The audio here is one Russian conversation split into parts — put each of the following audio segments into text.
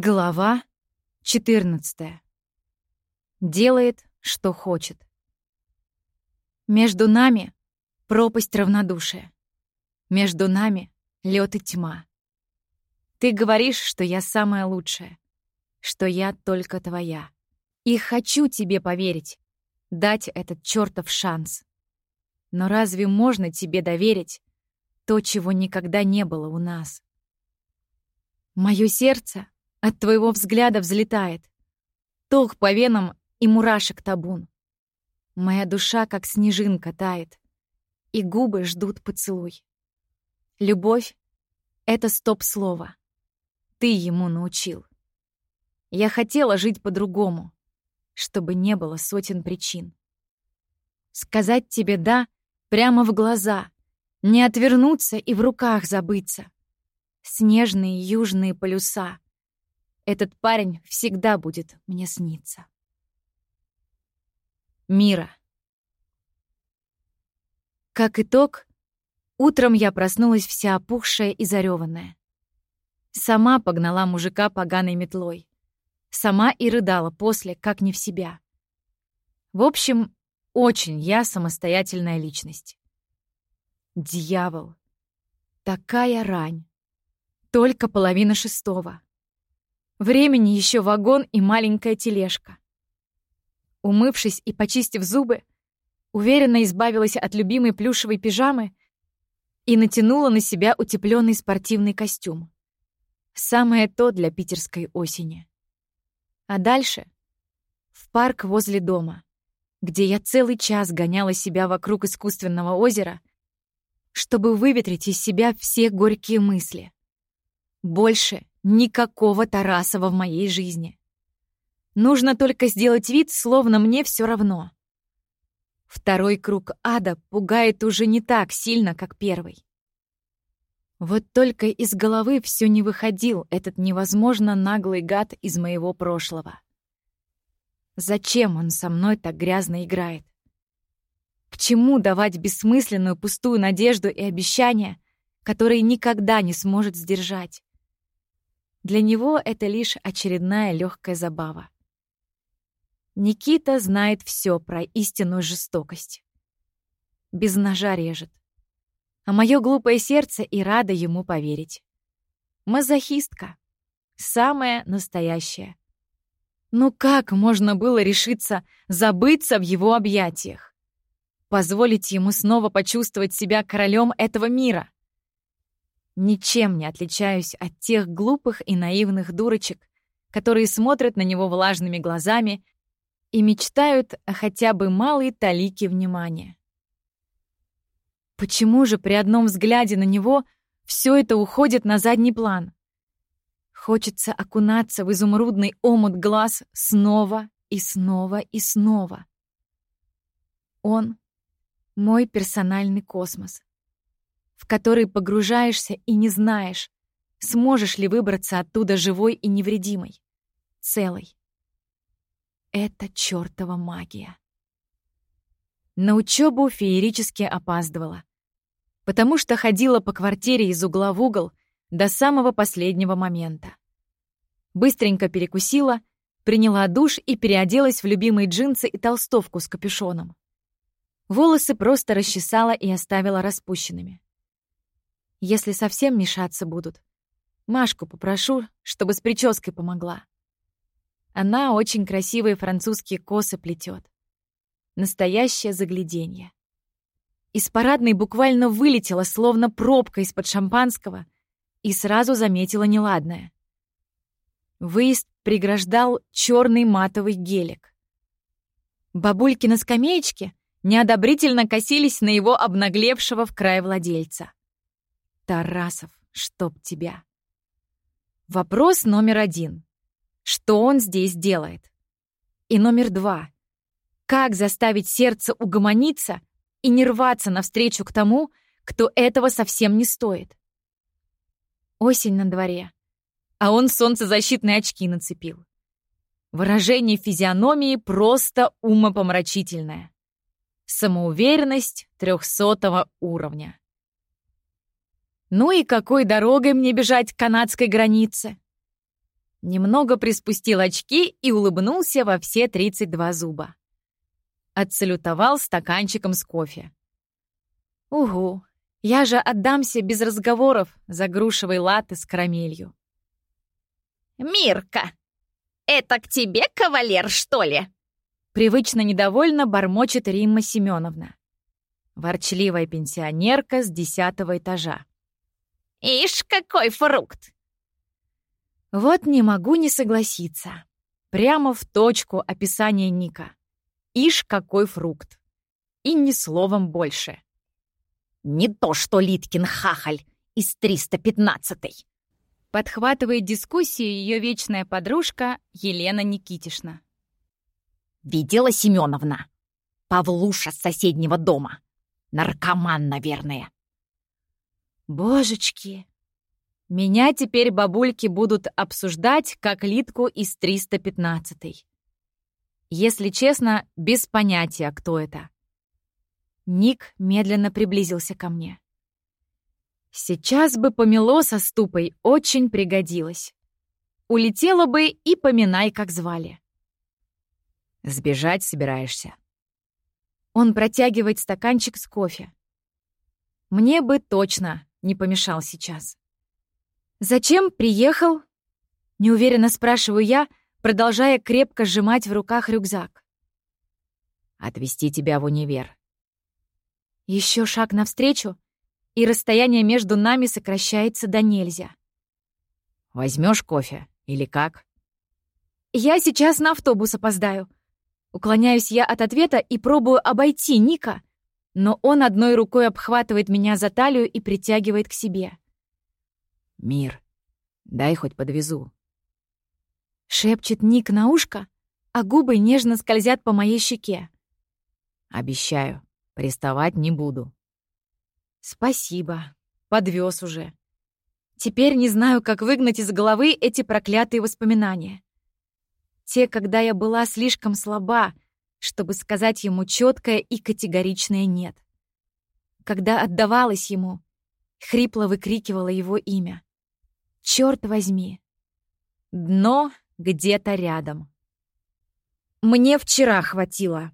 Глава 14. Делает, что хочет. Между нами пропасть равнодушия. Между нами лед и тьма. Ты говоришь, что я самая лучшая, что я только твоя. И хочу тебе поверить, дать этот чертов шанс. Но разве можно тебе доверить то, чего никогда не было у нас? Мое сердце от твоего взгляда взлетает. Тох по венам и мурашек табун. Моя душа, как снежинка, тает, и губы ждут поцелуй. Любовь — это стоп-слово. Ты ему научил. Я хотела жить по-другому, чтобы не было сотен причин. Сказать тебе «да» прямо в глаза, не отвернуться и в руках забыться. Снежные южные полюса — этот парень всегда будет мне сниться. Мира. Как итог, утром я проснулась вся опухшая и зареванная. Сама погнала мужика поганой метлой. Сама и рыдала после, как не в себя. В общем, очень я самостоятельная личность. Дьявол. Такая рань. Только половина шестого. Времени еще вагон и маленькая тележка. Умывшись и почистив зубы, уверенно избавилась от любимой плюшевой пижамы и натянула на себя утепленный спортивный костюм. Самое то для питерской осени. А дальше — в парк возле дома, где я целый час гоняла себя вокруг искусственного озера, чтобы выветрить из себя все горькие мысли. Больше Никакого Тарасова в моей жизни. Нужно только сделать вид, словно мне все равно. Второй круг ада пугает уже не так сильно, как первый. Вот только из головы все не выходил этот невозможно наглый гад из моего прошлого. Зачем он со мной так грязно играет? К чему давать бессмысленную пустую надежду и обещания, которые никогда не сможет сдержать? Для него это лишь очередная легкая забава. Никита знает все про истинную жестокость. Без ножа режет. А мое глупое сердце и рада ему поверить. Мазохистка. Самая настоящая. Ну как можно было решиться забыться в его объятиях? Позволить ему снова почувствовать себя королем этого мира? Ничем не отличаюсь от тех глупых и наивных дурочек, которые смотрят на него влажными глазами и мечтают о хотя бы малой талике внимания. Почему же при одном взгляде на него все это уходит на задний план? Хочется окунаться в изумрудный омут глаз снова и снова и снова. Он — мой персональный космос в который погружаешься и не знаешь, сможешь ли выбраться оттуда живой и невредимой, целой. Это чёртова магия. На учебу феерически опаздывала, потому что ходила по квартире из угла в угол до самого последнего момента. Быстренько перекусила, приняла душ и переоделась в любимые джинсы и толстовку с капюшоном. Волосы просто расчесала и оставила распущенными. Если совсем мешаться будут, Машку попрошу, чтобы с прической помогла. Она очень красивые французские косы плетет. Настоящее загляденье. Из парадной буквально вылетела, словно пробка из-под шампанского, и сразу заметила неладное. Выезд преграждал черный матовый гелик. Бабульки на скамеечке неодобрительно косились на его обнаглевшего в край владельца. Тарасов, чтоб тебя. Вопрос номер один. Что он здесь делает? И номер два. Как заставить сердце угомониться и не рваться навстречу к тому, кто этого совсем не стоит? Осень на дворе, а он солнцезащитные очки нацепил. Выражение физиономии просто умопомрачительное. Самоуверенность трехсотого уровня. Ну и какой дорогой мне бежать к канадской границе? Немного приспустил очки и улыбнулся во все 32 зуба. Отсалютовал стаканчиком с кофе. Угу, я же отдамся без разговоров за грушевой латы с карамелью. «Мирка, это к тебе кавалер, что ли?» Привычно недовольно бормочет Римма Семеновна. Ворчливая пенсионерка с десятого этажа. «Ишь, какой фрукт! Вот не могу не согласиться. Прямо в точку описания Ника. Ишь, какой фрукт. И ни словом больше. Не то что Литкин хахаль из 315-й. Подхватывает дискуссию ее вечная подружка Елена Никитишна. Видела Семеновна? Павлуша с соседнего дома. Наркоман, наверное. Божечки, меня теперь бабульки будут обсуждать как Литку из 315-й. Если честно, без понятия, кто это. Ник медленно приблизился ко мне. Сейчас бы помело со ступой очень пригодилось. Улетела бы и поминай, как звали. Сбежать собираешься? Он протягивает стаканчик с кофе. Мне бы точно не помешал сейчас. «Зачем приехал?» — неуверенно спрашиваю я, продолжая крепко сжимать в руках рюкзак. «Отвезти тебя в универ». Еще шаг навстречу, и расстояние между нами сокращается до нельзя. Возьмешь кофе или как?» «Я сейчас на автобус опоздаю». Уклоняюсь я от ответа и пробую обойти Ника, но он одной рукой обхватывает меня за талию и притягивает к себе. «Мир, дай хоть подвезу». Шепчет Ник на ушко, а губы нежно скользят по моей щеке. «Обещаю, приставать не буду». «Спасибо, подвез уже. Теперь не знаю, как выгнать из головы эти проклятые воспоминания. Те, когда я была слишком слаба, чтобы сказать ему четкое и категоричное «нет». Когда отдавалась ему, хрипло выкрикивала его имя. Черт возьми. Дно где-то рядом. Мне вчера хватило.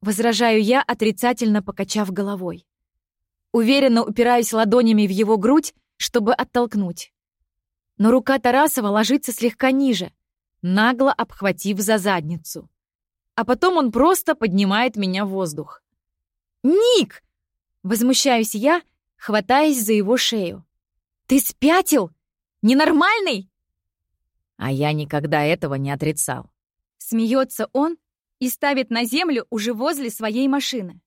Возражаю я, отрицательно покачав головой. Уверенно упираюсь ладонями в его грудь, чтобы оттолкнуть. Но рука Тарасова ложится слегка ниже, нагло обхватив за задницу. А потом он просто поднимает меня в воздух. «Ник!» — возмущаюсь я, хватаясь за его шею. «Ты спятил? Ненормальный?» А я никогда этого не отрицал. Смеется он и ставит на землю уже возле своей машины.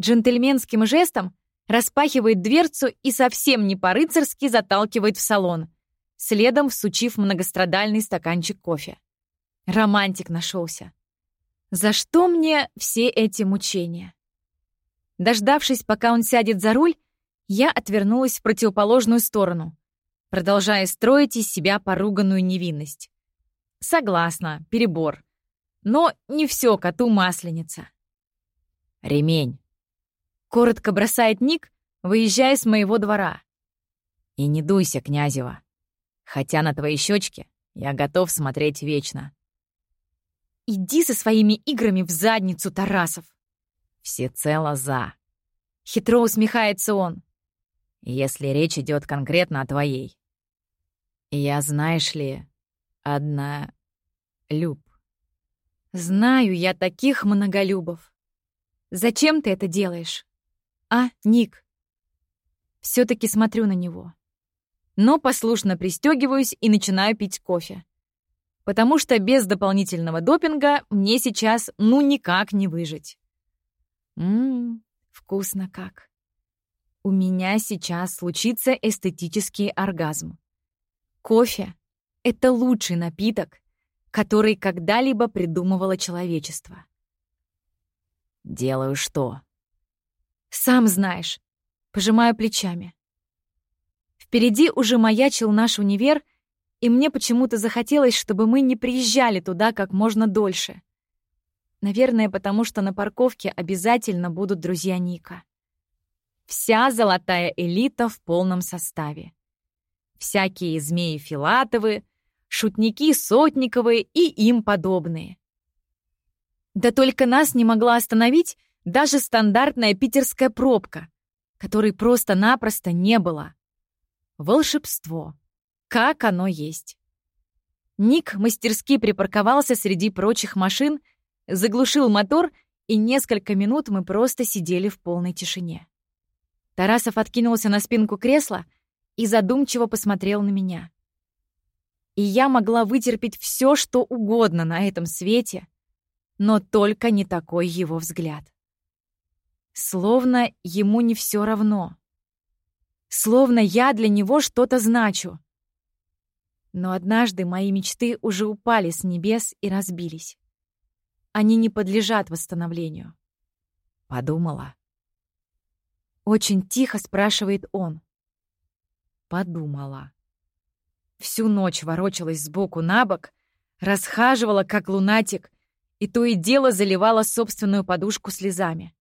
Джентльменским жестом распахивает дверцу и совсем не по-рыцарски заталкивает в салон, следом всучив многострадальный стаканчик кофе. Романтик нашелся. За что мне все эти мучения? Дождавшись, пока он сядет за руль, я отвернулась в противоположную сторону, продолжая строить из себя поруганную невинность. Согласна, перебор. Но не все коту масленица. Ремень. Коротко бросает Ник, выезжая с моего двора. И не дуйся, Князева. Хотя на твои щечки я готов смотреть вечно. Иди со своими играми в задницу, Тарасов. Всецело за. Хитро усмехается он. Если речь идет конкретно о твоей. Я, знаешь ли, одна... Люб. Знаю я таких многолюбов. Зачем ты это делаешь? А, Ник? все таки смотрю на него. Но послушно пристегиваюсь и начинаю пить кофе. Потому что без дополнительного допинга мне сейчас ну никак не выжить. Ммм, вкусно как. У меня сейчас случится эстетический оргазм. Кофе — это лучший напиток, который когда-либо придумывало человечество. «Делаю что?» «Сам знаешь», — пожимаю плечами. Впереди уже маячил наш универ, и мне почему-то захотелось, чтобы мы не приезжали туда как можно дольше. Наверное, потому что на парковке обязательно будут друзья Ника. Вся золотая элита в полном составе всякие змеи Филатовы, шутники Сотниковые и им подобные. Да только нас не могла остановить даже стандартная питерская пробка, которой просто-напросто не было. Волшебство. Как оно есть. Ник мастерски припарковался среди прочих машин, заглушил мотор, и несколько минут мы просто сидели в полной тишине. Тарасов откинулся на спинку кресла и задумчиво посмотрел на меня. И я могла вытерпеть все, что угодно на этом свете, но только не такой его взгляд. Словно ему не все равно. Словно я для него что-то значу. Но однажды мои мечты уже упали с небес и разбились. Они не подлежат восстановлению. Подумала. Очень тихо спрашивает он. Подумала. Всю ночь ворочалась сбоку на бок, расхаживала, как лунатик, и то и дело заливала собственную подушку слезами.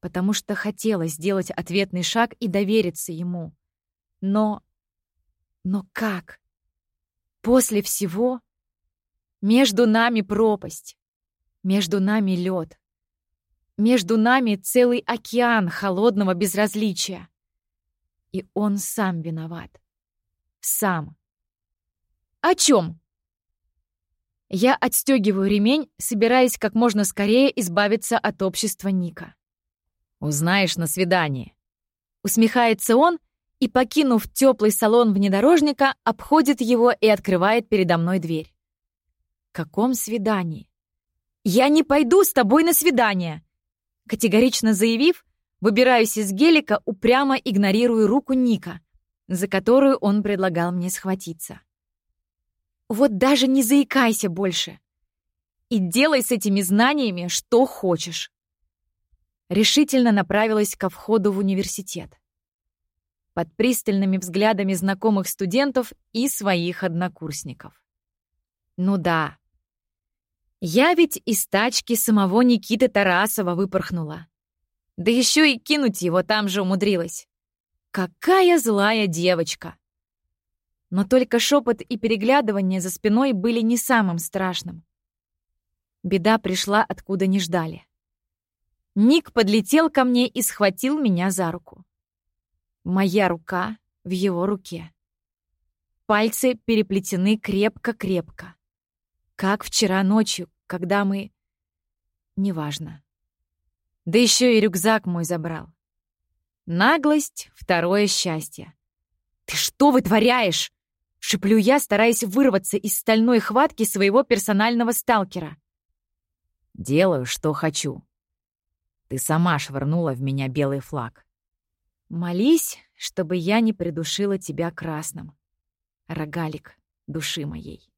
Потому что хотела сделать ответный шаг и довериться ему. Но... Но как? После всего между нами пропасть, между нами лед. Между нами целый океан холодного безразличия. И он сам виноват. Сам. О чем? Я отстегиваю ремень, собираясь как можно скорее избавиться от общества Ника. «Узнаешь на свидании». Усмехается он и, покинув теплый салон внедорожника, обходит его и открывает передо мной дверь. «Каком свидании?» «Я не пойду с тобой на свидание!» Категорично заявив, выбираюсь из гелика, упрямо игнорирую руку Ника, за которую он предлагал мне схватиться. Вот даже не заикайся больше. И делай с этими знаниями что хочешь. Решительно направилась ко входу в университет. Под пристальными взглядами знакомых студентов и своих однокурсников. Ну да, я ведь из тачки самого Никиты Тарасова выпорхнула. Да еще и кинуть его там же умудрилась. Какая злая девочка! Но только шепот и переглядывание за спиной были не самым страшным. Беда пришла, откуда не ждали. Ник подлетел ко мне и схватил меня за руку. Моя рука в его руке. Пальцы переплетены крепко-крепко. Как вчера ночью, когда мы... Неважно. Да еще и рюкзак мой забрал. Наглость — второе счастье. «Ты что вытворяешь?» — шеплю я, стараясь вырваться из стальной хватки своего персонального сталкера. «Делаю, что хочу. Ты сама швырнула в меня белый флаг». «Молись, чтобы я не придушила тебя красным. Рогалик души моей».